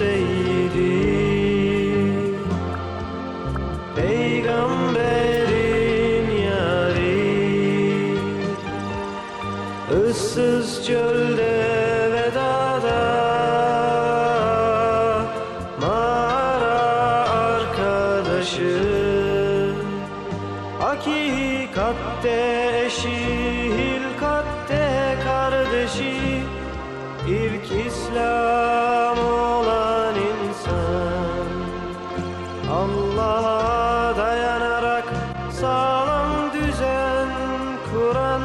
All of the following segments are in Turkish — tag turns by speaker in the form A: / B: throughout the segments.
A: seyyidi Peygamberin yari. Issız çölde ve dağda Mağara arkadaşı. Hakikatte eşi İslam olan insan. Allah'a dayanarak sağlam düzen kuran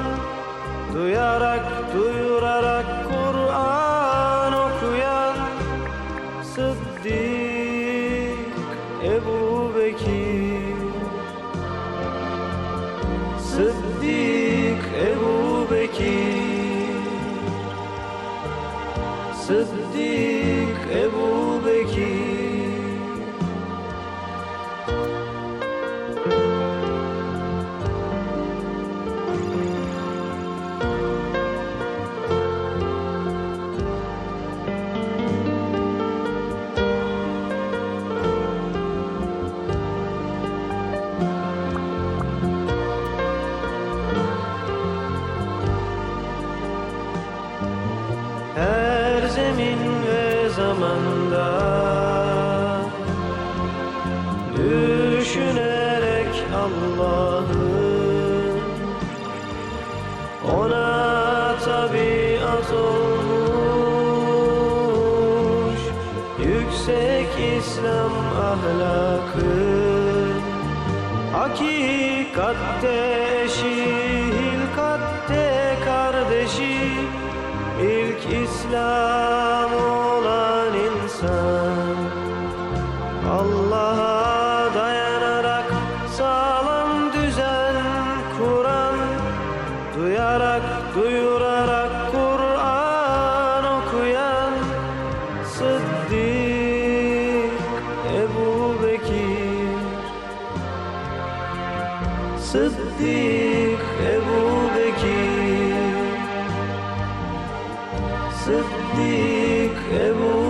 A: Duyarak duyurarak Kur'an okuyan Sıddık Ebu Bekir. Sıddık Ebu Sıddık Ebu Düşünerek Allah'ı. Ona tabiat olmuş. Yüksek İslam ahlakı. Hakikatte eşi, hilkatte kardeşi. İlk İslam Duyarak duyurarak Kur'an okuyan Sıddık Ebu Bekir. Sıddık Ebu Bekir. Sıddık Ebu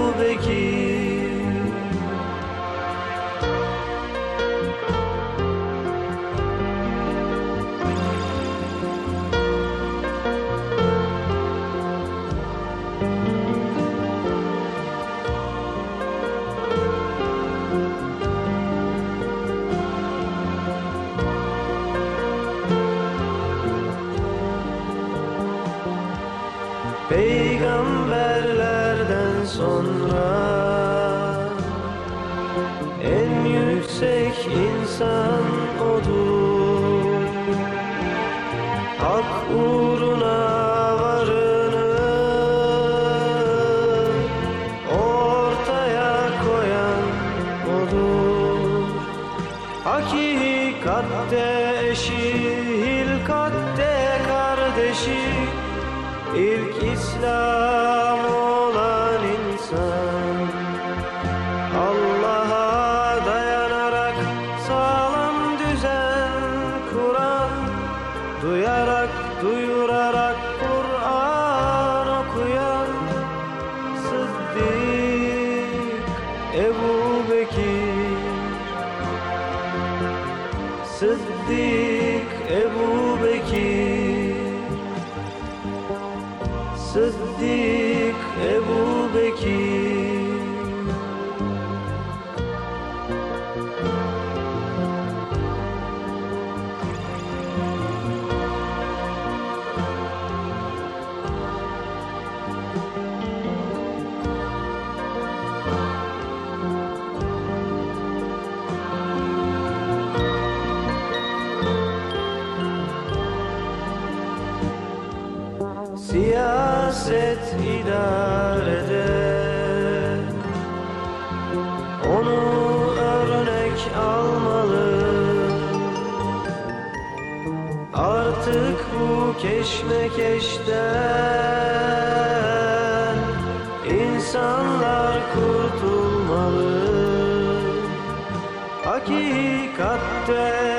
A: Peygamberlerden sonra en yüksek insan odur. Hak uğruna varını ortaya koyan odur. Hakikatte eşi, hilkatte kardeşi İlk İslam olan insan. Allah'a dayanarak sağlam düzen kuran Duyarak duyurarak Kur'an okuyan Sıddık Ebu Bekir. Sıddık Ebu Sıddık Ebu Bekir Siyaset idarede Onu örnek almalı. Artık bu keşmekeşten insanlar kurtulmalı. Hakikatte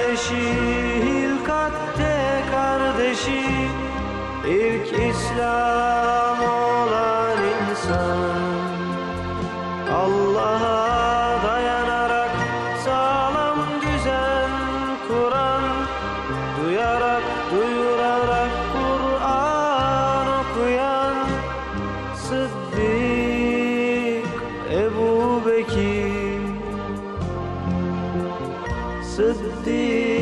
A: İlk İslam olan insan Allah Allah'a dayanarak sağlam düzen kuran Duyarak duyurarak Kur'an okuyan Sıddık Ebu Bekir Sıddık